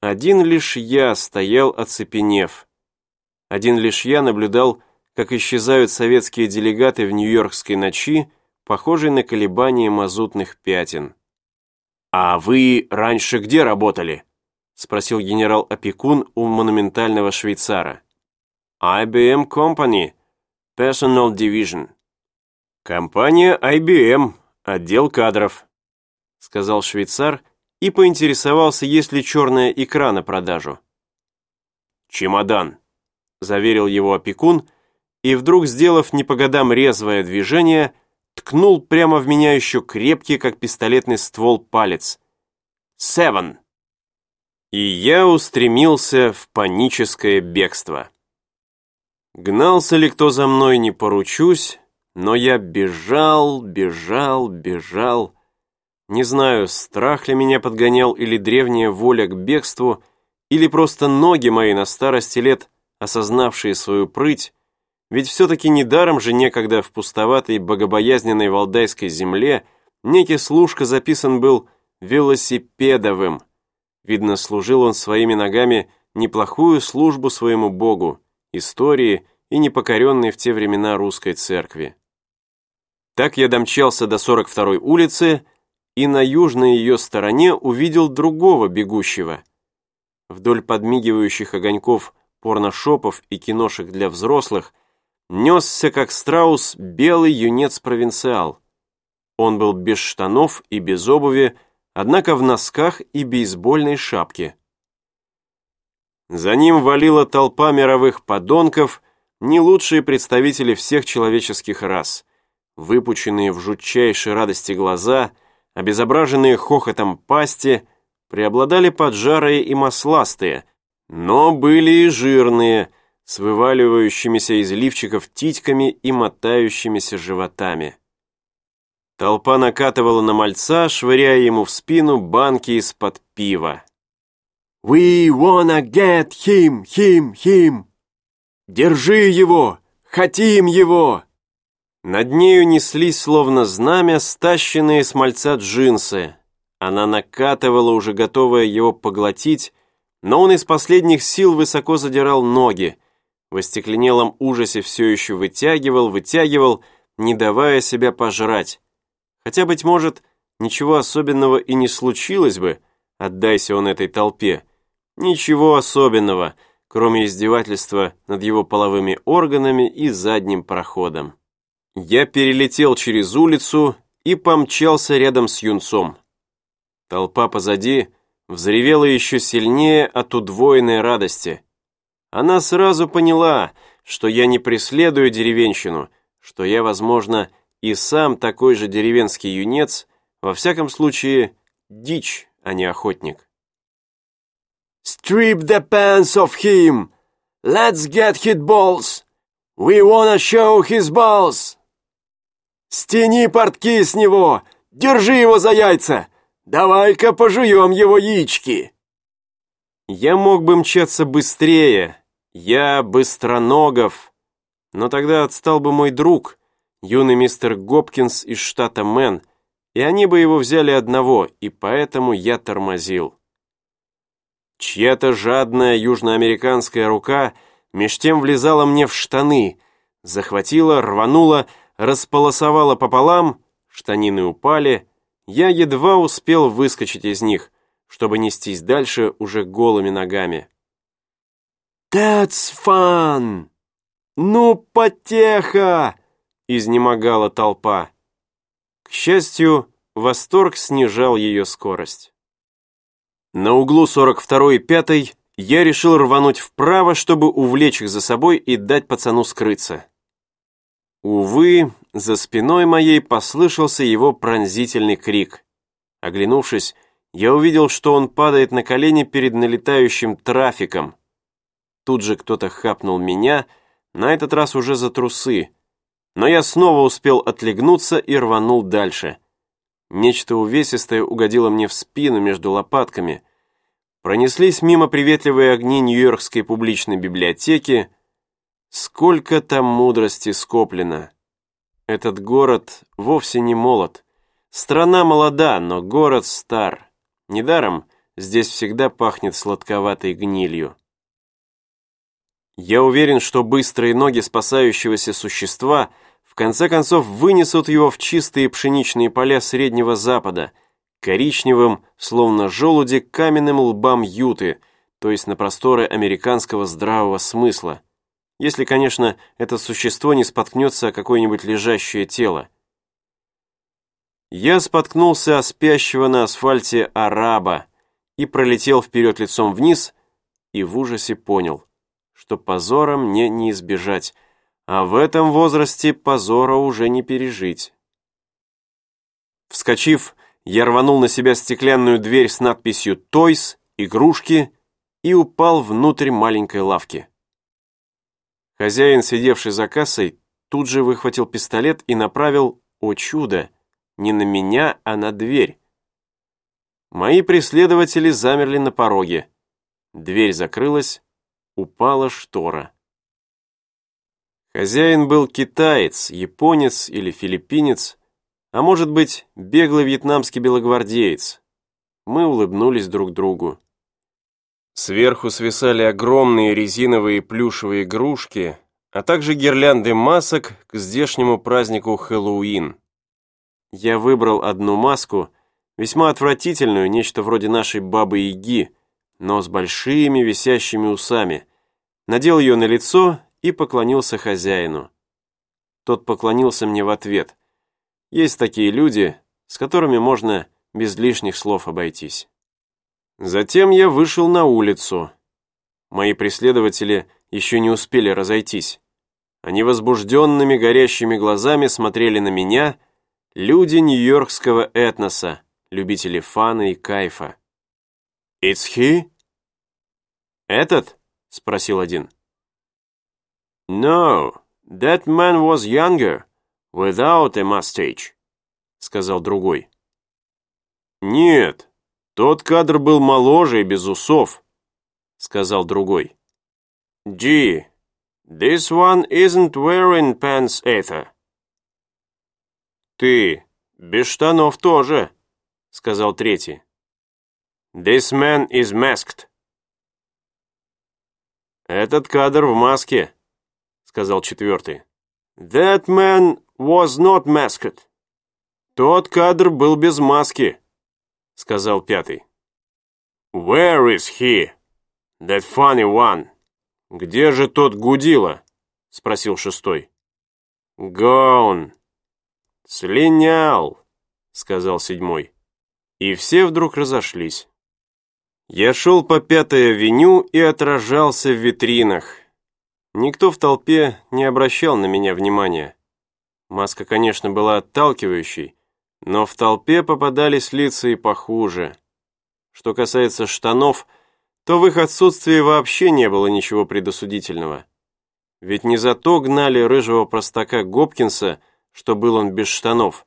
Один лишь я стоял оцепенев. Один лишь я наблюдал, как исчезают советские делегаты в нью-йоркской ночи, похожей на колебания мазутных пятен. «А вы раньше где работали?» — спросил генерал-опекун у монументального швейцара. «IBM Company, Personal Division». «Компания IBM, отдел кадров», — сказал швейцар и поинтересовался, есть ли черная икра на продажу. «Чемодан», — заверил его опекун, и вдруг, сделав не по годам резвое движение, ткнул прямо в меня еще крепкий, как пистолетный ствол, палец. «Севен!» И я устремился в паническое бегство. Гнался ли кто за мной, не поручусь, но я бежал, бежал, бежал. Не знаю, страх ли меня подгонял или древняя воля к бегству, или просто ноги мои на старости лет, осознавшие свою прыть, ведь все-таки недаром же некогда в пустоватой богобоязненной валдайской земле некий служка записан был велосипедовым. Видно, служил он своими ногами неплохую службу своему богу, истории и непокоренной в те времена русской церкви. Так я домчался до 42-й улицы и на южной ее стороне увидел другого бегущего. Вдоль подмигивающих огоньков порношопов и киношек для взрослых несся, как страус, белый юнец-провинциал. Он был без штанов и без обуви, однако в носках и бейсбольной шапке. За ним валила толпа мировых подонков, не лучшие представители всех человеческих рас, выпученные в жутчайшей радости глаза, обезображенные хохотом пасти, преобладали поджарые и масластые, но были и жирные, с вываливающимися из лифчиков титьками и мотающимися животами. Толпа накатывала на мальца, швыряя ему в спину банки из-под пива. «We wanna get him, him, him!» «Держи его! Хотим его!» Над нею неслись, словно знамя, стащенные с мальца джинсы. Она накатывала, уже готовая его поглотить, но он из последних сил высоко задирал ноги, в остекленелом ужасе все еще вытягивал, вытягивал, не давая себя пожрать. Хотя, быть может, ничего особенного и не случилось бы, отдайся он этой толпе. Ничего особенного, кроме издевательства над его половыми органами и задним проходом. Я перелетел через улицу и помчался рядом с юнцом. Толпа позади взревела еще сильнее от удвоенной радости. Она сразу поняла, что я не преследую деревенщину, что я, возможно, и сам такой же деревенский юнец, во всяком случае, дичь, а не охотник. «Strip the pants of him! Let's get hit balls! We wanna show his balls!» «Стяни портки с него! Держи его за яйца! Давай-ка пожуем его яички!» Я мог бы мчаться быстрее, я быстроногов, но тогда отстал бы мой друг, юный мистер Гопкинс из штата Мэн, и они бы его взяли одного, и поэтому я тормозил. Чья-то жадная южноамериканская рука меж тем влезала мне в штаны, захватила, рванула, располосовала пополам, штанины упали, я едва успел выскочить из них, чтобы нестись дальше уже голыми ногами. «That's fun! Ну, потеха!» — изнемогала толпа. К счастью, восторг снижал ее скорость. На углу 42 и 5 я решил рвануть вправо, чтобы увлечь их за собой и дать пацану скрыться. Увы, за спиной моей послышался его пронзительный крик. Оглянувшись, я увидел, что он падает на колени перед налетающим трафиком. Тут же кто-то хапнул меня, на этот раз уже за трусы. Но я снова успел отлегнуться и рванул дальше. Нечто увесистое угодило мне в спину между лопатками. Пронеслись мимо приветливые огни Нью-Йоркской публичной библиотеки. Сколько там мудрости скоплено. Этот город вовсе не молод. Страна молода, но город стар. Недаром здесь всегда пахнет сладковатой гнилью. Я уверен, что быстрые ноги спасающегося существа в конце концов вынесут его в чистые пшеничные поля Среднего Запада, коричневым, словно желуди, каменным лбам юты, то есть на просторы американского здравого смысла. Если, конечно, это существо не споткнется о какое-нибудь лежащее тело. Я споткнулся о спящего на асфальте араба и пролетел вперед лицом вниз, и в ужасе понял, что позора мне не избежать, а в этом возрасте позора уже не пережить. Вскочив, я рванул на себя стеклянную дверь с надписью «Тойс», «Игрушки» и упал внутрь маленькой лавки. Хозяин, сидевший за кассой, тут же выхватил пистолет и направил, о чудо, не на меня, а на дверь. Мои преследователи замерли на пороге. Дверь закрылась, упала штора. Хозяин был китаец, японец или филиппинец, а может быть, беглый вьетнамский белогвардеец. Мы улыбнулись друг другу. Сверху свисали огромные резиновые плюшевые игрушки, а также гирлянды масок к здешнему празднику Хэллоуин. Я выбрал одну маску, весьма отвратительную, нечто вроде нашей бабы-яги, но с большими висящими усами. Надел ее на лицо и поклонился хозяину. Тот поклонился мне в ответ. Есть такие люди, с которыми можно без лишних слов обойтись. Затем я вышел на улицу. Мои преследователи еще не успели разойтись. Они возбужденными горящими глазами смотрели на меня — Люди нью-йоркского этноса, любители фана и кайфа. «It's he?» «Этот?» — спросил один. «No, that man was younger, without a mustache», — сказал другой. «Нет, тот кадр был моложе и без усов», — сказал другой. «Gee, this one isn't wearing pants either», «Ты, без штанов тоже», — сказал третий. «This man is masked». «Этот кадр в маске», — сказал четвертый. «That man was not masked». «Тот кадр был без маски», — сказал пятый. «Where is he? That funny one?» «Где же тот Гудила?» — спросил шестой. «Gone», «Слинял!» — сказал седьмой. И все вдруг разошлись. Я шел по Пятой авеню и отражался в витринах. Никто в толпе не обращал на меня внимания. Маска, конечно, была отталкивающей, но в толпе попадались лица и похуже. Что касается штанов, то в их отсутствии вообще не было ничего предосудительного. Ведь не за то гнали рыжего простака Гопкинса, что был он без штанов.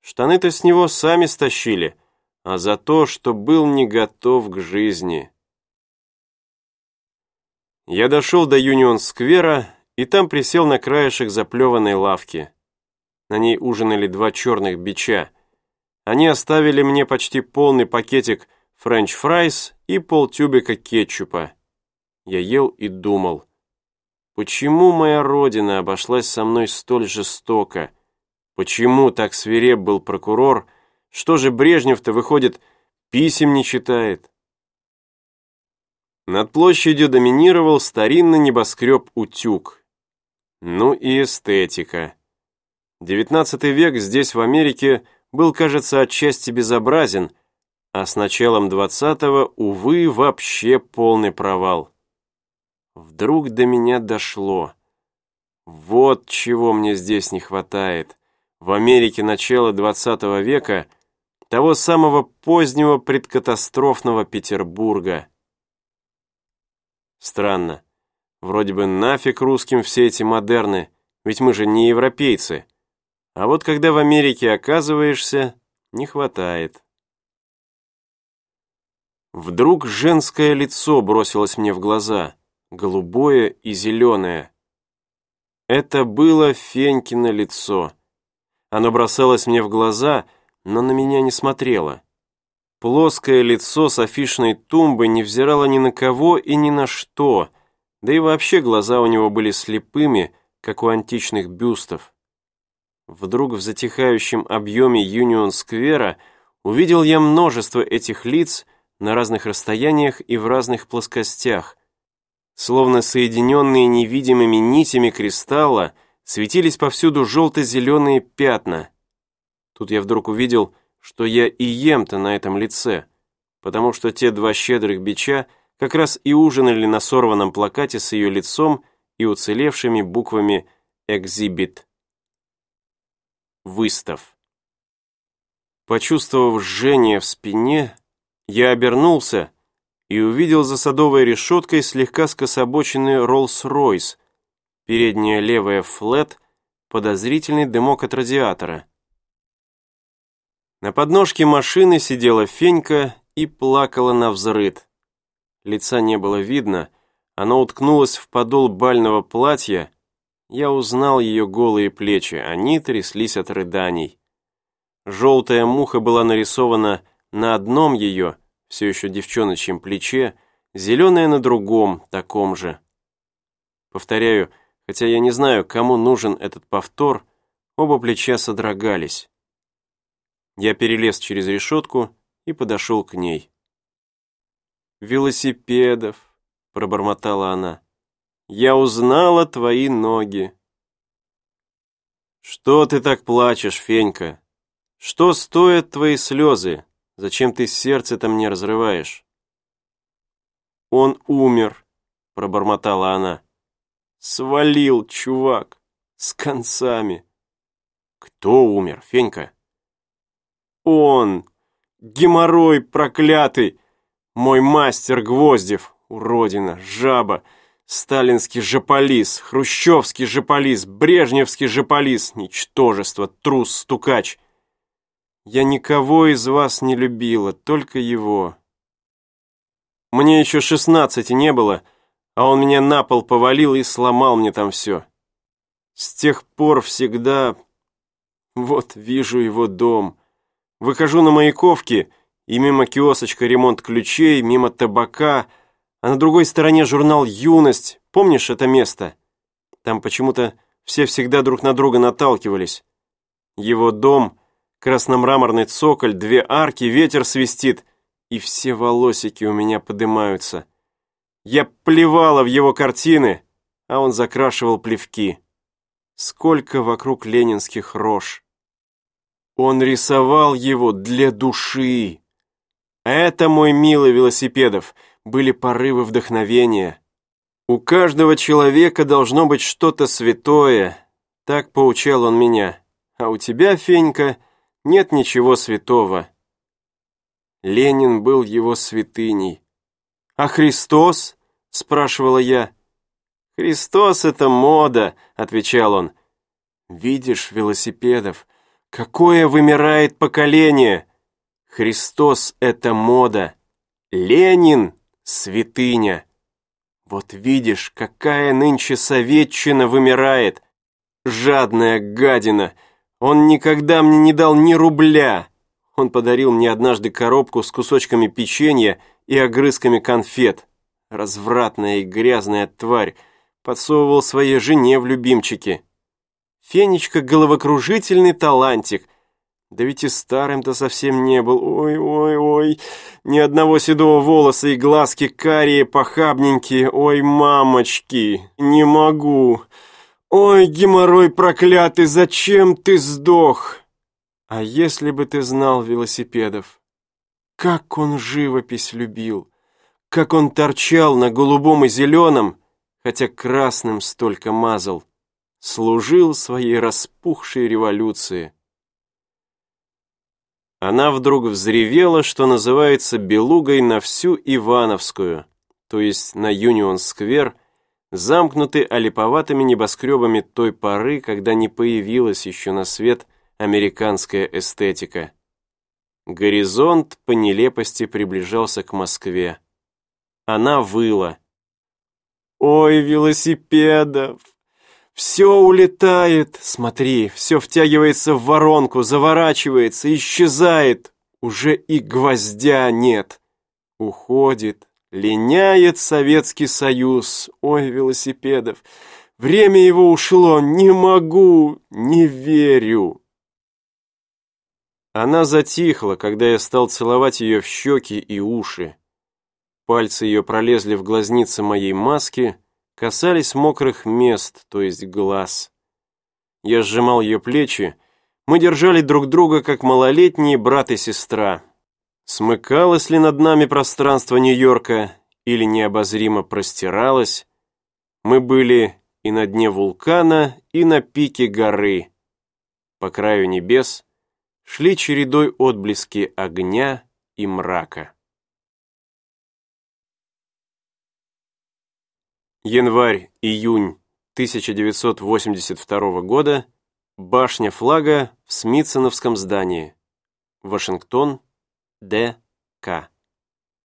Штаны-то с него сами стащили, а за то, что был не готов к жизни. Я дошел до Юнион-сквера и там присел на краешек заплеванной лавки. На ней ужинали два черных бича. Они оставили мне почти полный пакетик French fries и полтюбика кетчупа. Я ел и думал, почему моя родина обошлась со мной столь жестоко, Почему так свиреп был прокурор? Что же Брежнев-то, выходит, писем не читает? Над площадью доминировал старинный небоскреб «Утюг». Ну и эстетика. Девятнадцатый век здесь, в Америке, был, кажется, отчасти безобразен, а с началом двадцатого, увы, вообще полный провал. Вдруг до меня дошло. Вот чего мне здесь не хватает в Америке начала XX века, того самого позднего предкатастрофного Петербурга. Странно. Вроде бы нафиг русским все эти модерны, ведь мы же не европейцы. А вот когда в Америке оказываешься, не хватает. Вдруг женское лицо бросилось мне в глаза, голубое и зеленое. Это было Фенькино лицо. Оно бросалось мне в глаза, но на меня не смотрело. Плоское лицо с афишной тумбы не взирало ни на кого и ни на что, да и вообще глаза у него были слепыми, как у античных бюстов. Вдруг в затихающем объеме Юнион-сквера увидел я множество этих лиц на разных расстояниях и в разных плоскостях. Словно соединенные невидимыми нитями кристалла, светились повсюду желто-зеленые пятна. Тут я вдруг увидел, что я и ем-то на этом лице, потому что те два щедрых бича как раз и ужинали на сорванном плакате с ее лицом и уцелевшими буквами «Экзибит». Выстав. Почувствовав жжение в спине, я обернулся и увидел за садовой решеткой слегка скособоченный Роллс-Ройс, передняя левая флет, подозрительный дымок от радиатора. На подножке машины сидела Фенька и плакала на взрыд. Лица не было видно, она уткнулась в подол бального платья, я узнал ее голые плечи, они тряслись от рыданий. Желтая муха была нарисована на одном ее, все еще девчоночьем плече, зеленая на другом, таком же. Повторяю, хотя я не знаю, кому нужен этот повтор, оба плеча содрогались. Я перелез через решетку и подошел к ней. «Велосипедов», — пробормотала она. Я узнала твои ноги. Что ты так плачешь, Фенька? Что стоят твои слезы? Зачем ты сердце там не разрываешь? Он умер, пробормотала она. Свалил, чувак, с концами. Кто умер, Фенька? Он, геморрой проклятый, мой мастер Гвоздев, уродина, жаба, Сталинский жополис, хрущевский жополис, брежневский жополис, ничтожество, трус, стукач. Я никого из вас не любила, только его. Мне еще шестнадцати не было, а он меня на пол повалил и сломал мне там все. С тех пор всегда... Вот вижу его дом. Выхожу на Маяковке, и мимо киосочка ремонт ключей, мимо табака — а на другой стороне журнал «Юность». Помнишь это место? Там почему-то все всегда друг на друга наталкивались. Его дом, красномраморный цоколь, две арки, ветер свистит, и все волосики у меня подымаются. Я плевала в его картины, а он закрашивал плевки. Сколько вокруг ленинских рож. Он рисовал его для души. Это мой милый велосипедов — были порывы вдохновения. У каждого человека должно быть что-то святое, так поучал он меня. А у тебя, Фенька, нет ничего святого. Ленин был его святыней. А Христос? спрашивала я. Христос — это мода, отвечал он. Видишь, велосипедов, какое вымирает поколение. Христос — это мода. Ленин святыня. Вот видишь, какая нынче советчина вымирает. Жадная гадина. Он никогда мне не дал ни рубля. Он подарил мне однажды коробку с кусочками печенья и огрызками конфет. Развратная и грязная тварь. Подсовывал своей жене в любимчики. Фенечка головокружительный талантик — да ведь и старым-то совсем не был. Ой-ой-ой, ни одного седого волоса и глазки карие, похабненькие. Ой, мамочки, не могу. Ой, геморрой проклятый, зачем ты сдох? А если бы ты знал велосипедов? Как он живопись любил, как он торчал на голубом и зеленом, хотя красным столько мазал, служил своей распухшей революции. Она вдруг взревела, что называется белугой на всю Ивановскую, то есть на Юнион-сквер, замкнутый олиповатыми небоскребами той поры, когда не появилась еще на свет американская эстетика. Горизонт по нелепости приближался к Москве. Она выла. «Ой, велосипедов! Все улетает, смотри, все втягивается в воронку, заворачивается, исчезает. уже и гвоздя нет. Уходит, линяет Советский Союз. Ой, велосипедов, время его ушло, не могу, не верю. Она затихла, когда я стал целовать ее в щеки и уши. Пальцы ее пролезли в глазницы моей маски, касались мокрых мест, то есть глаз. Я сжимал ее плечи, мы держали друг друга, как малолетние брат и сестра. Смыкалось ли над нами пространство Нью-Йорка или необозримо простиралось, мы были и на дне вулкана, и на пике горы. По краю небес шли чередой отблески огня и мрака. Январь-июнь 1982 года Башня флага в Смитсоновском здании. Вашингтон, Д. К.